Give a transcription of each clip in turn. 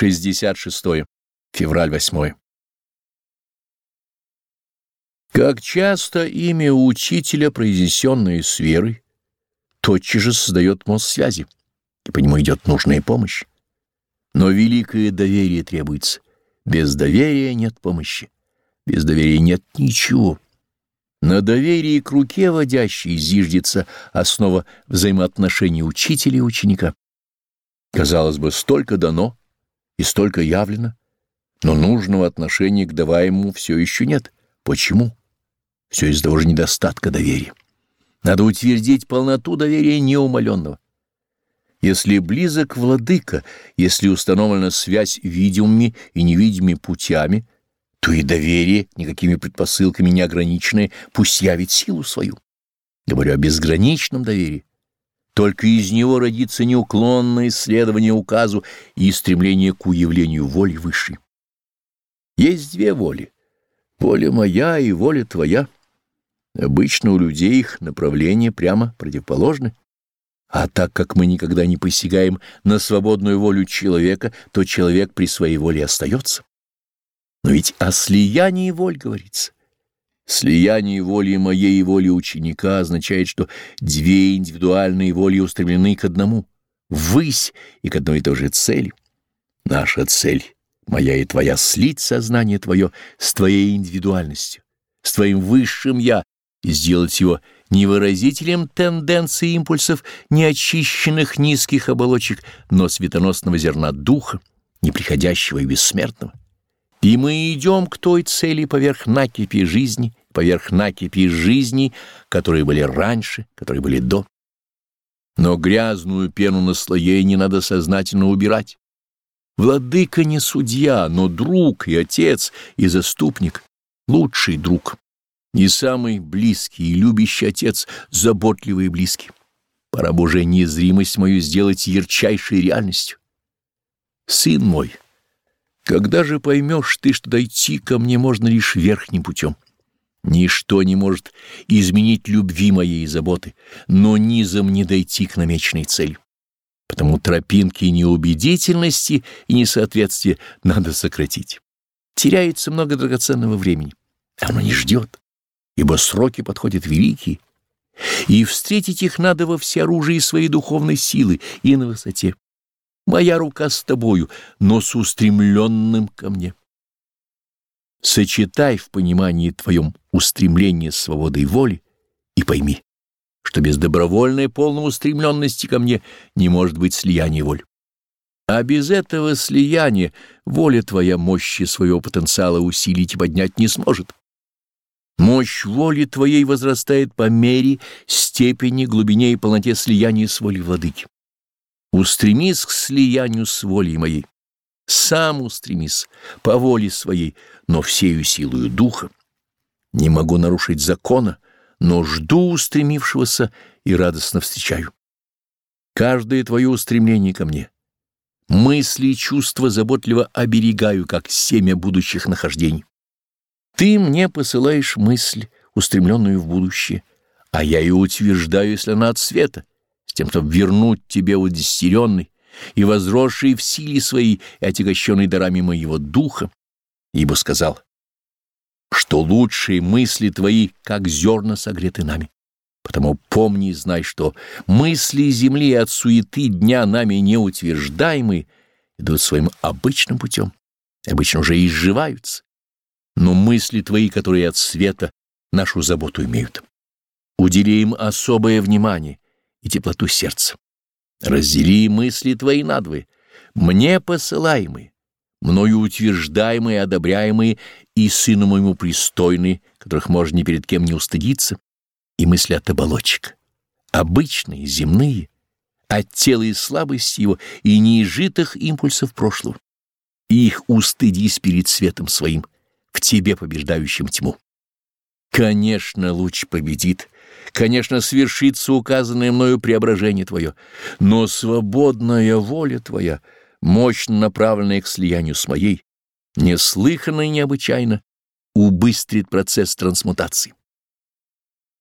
66. Февраль 8. Как часто имя учителя, произнесенное с верой, тотчас же создает мост связи, и по нему идет нужная помощь. Но великое доверие требуется. Без доверия нет помощи. Без доверия нет ничего. На доверии к руке водящей зиждется основа взаимоотношений учителя и ученика. Казалось бы, столько дано и столько явлено, но нужного отношения к даваемому все еще нет. Почему? Все из-за того же недостатка доверия. Надо утвердить полноту доверия неумоленного. Если близок владыка, если установлена связь видимыми и невидимыми путями, то и доверие, никакими предпосылками не ограниченное, пусть явит силу свою. Говорю о безграничном доверии. Только из него родится неуклонное исследование указу и стремление к уявлению воли высшей. Есть две воли — воля моя и воля твоя. Обычно у людей их направления прямо противоположны. А так как мы никогда не посягаем на свободную волю человека, то человек при своей воле остается. Но ведь о слиянии воль говорится. Слияние воли моей и воли ученика означает, что две индивидуальные воли устремлены к одному, ввысь и к одной и той же цели. Наша цель, моя и твоя, слить сознание твое с твоей индивидуальностью, с твоим высшим «я» и сделать его не выразителем тенденций импульсов неочищенных низких оболочек, но светоносного зерна духа, неприходящего и бессмертного. И мы идем к той цели поверх накипи жизни, поверх накипи жизни, которые были раньше, которые были до. Но грязную пену наслоений надо сознательно убирать. Владыка не судья, но друг и отец, и заступник, лучший друг. И самый близкий и любящий отец, заботливый и близкий. Пора бы уже незримость мою сделать ярчайшей реальностью. Сын мой, когда же поймешь ты, что дойти ко мне можно лишь верхним путем? Ничто не может изменить любви моей и заботы, но низом не дойти к намеченной цели. Потому тропинки неубедительности и несоответствия надо сократить. Теряется много драгоценного времени. Оно не ждет, ибо сроки подходят великие, и встретить их надо во всеоружии своей духовной силы и на высоте. Моя рука с тобою, но с устремленным ко мне. Сочетай в понимании твоем устремление свободы и воли и пойми, что без добровольной полной устремленности ко мне не может быть слияния воль. А без этого слияния воля твоя мощи своего потенциала усилить и поднять не сможет. Мощь воли твоей возрастает по мере, степени, глубине и полноте слияния с волей владыки. Устремись к слиянию с волей моей сам устремись по воле своей, но всею силою духа. Не могу нарушить закона, но жду устремившегося и радостно встречаю. Каждое твое устремление ко мне, мысли и чувства заботливо оберегаю, как семя будущих нахождений. Ты мне посылаешь мысль, устремленную в будущее, а я ее утверждаю, если она от света, с тем, чтобы вернуть тебе удестеренный, и возросший в силе своей и отягощенный дарами моего духа, ибо сказал, что лучшие мысли твои, как зерна, согреты нами. Потому помни и знай, что мысли земли от суеты дня нами неутверждаемые идут своим обычным путем, обычно уже изживаются. Но мысли твои, которые от света, нашу заботу имеют. Удели им особое внимание и теплоту сердца. Раздели мысли твои надвое, мне посылаемые, мною утверждаемые, одобряемые и сыну моему пристойные, которых можно ни перед кем не устыдиться, и мысли от оболочек, обычные, земные, от тела и слабости его и неизжитых импульсов прошлого. их устыдись перед светом своим, в тебе побеждающим тьму. Конечно, луч победит, конечно, свершится указанное мною преображение Твое, но свободная воля Твоя, мощно направленная к слиянию с моей, неслыханно и необычайно, убыстрит процесс трансмутации.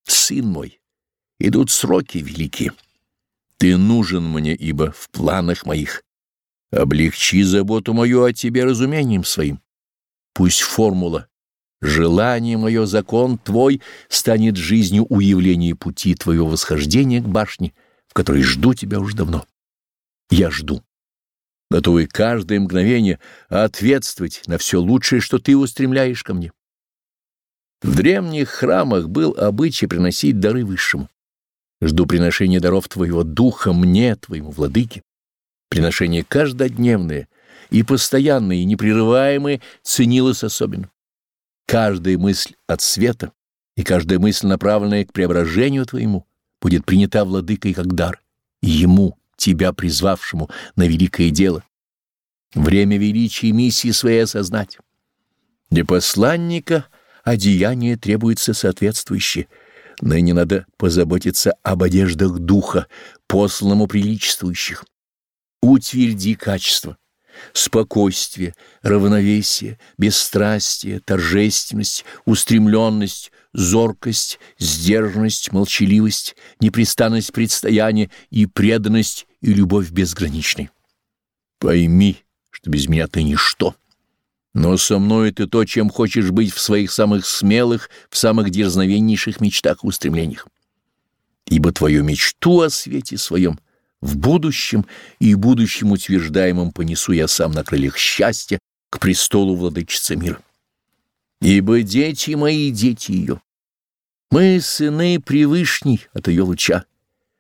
Сын мой, идут сроки великие. Ты нужен мне, ибо в планах моих Облегчи заботу мою о тебе разумением своим. Пусть формула «желание мое, закон твой» станет жизнью уявления пути твоего восхождения к башне, в которой жду тебя уже давно. Я жду готовый каждое мгновение ответствовать на все лучшее, что ты устремляешь ко мне. В древних храмах был обычай приносить дары высшему. Жду приношения даров твоего духа мне, твоему владыке. Приношение каждодневное и постоянное, и непрерываемое ценилось особенно. Каждая мысль от света и каждая мысль, направленная к преображению твоему, будет принята владыкой как дар, ему, тебя призвавшему на великое дело. Время величия миссии своей осознать. Для посланника одеяние требуется соответствующее. Ныне надо позаботиться об одеждах духа, посланному приличествующих. Утверди качество, спокойствие, равновесие, бесстрастие, торжественность, устремленность, зоркость, сдержанность, молчаливость, непрестанность предстояния и преданность и любовь безграничной. Пойми, что без меня ты ничто. Но со мной ты то, чем хочешь быть в своих самых смелых, в самых дерзновеннейших мечтах и устремлениях. Ибо твою мечту о свете своем в будущем и будущем утверждаемом понесу я сам на крыльях счастья к престолу владычицы мира. Ибо дети мои, дети ее. Мы, сыны, превышней от ее луча.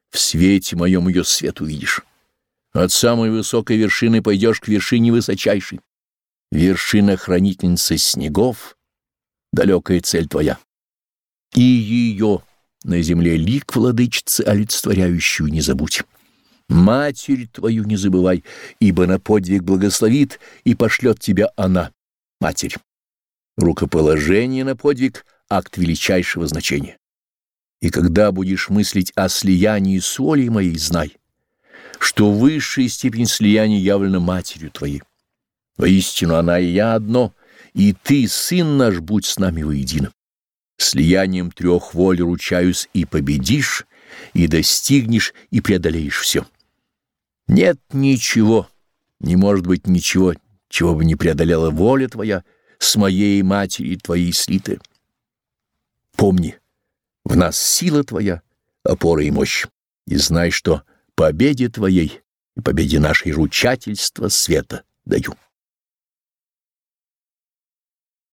В свете моем ее свет увидишь. От самой высокой вершины пойдешь к вершине высочайшей. Вершина хранительницы снегов — далекая цель твоя. И ее на земле лик владычицы олицетворяющую не забудь. Матерь твою не забывай, ибо на подвиг благословит и пошлет тебя она, Матерь. Рукоположение на подвиг — акт величайшего значения. И когда будешь мыслить о слиянии с волей моей, знай, что высшая степень слияния явлена Матерью Твоей. Воистину она и я одно, и Ты, Сын наш, будь с нами воедино. Слиянием трех воль ручаюсь и победишь, и достигнешь, и преодолеешь все. Нет ничего, не может быть ничего, чего бы не преодолела воля Твоя с моей матери Твоей слитая. Помни, в нас сила Твоя, опора и мощь, и знай, что победе Твоей и победе нашей ручательства света даю.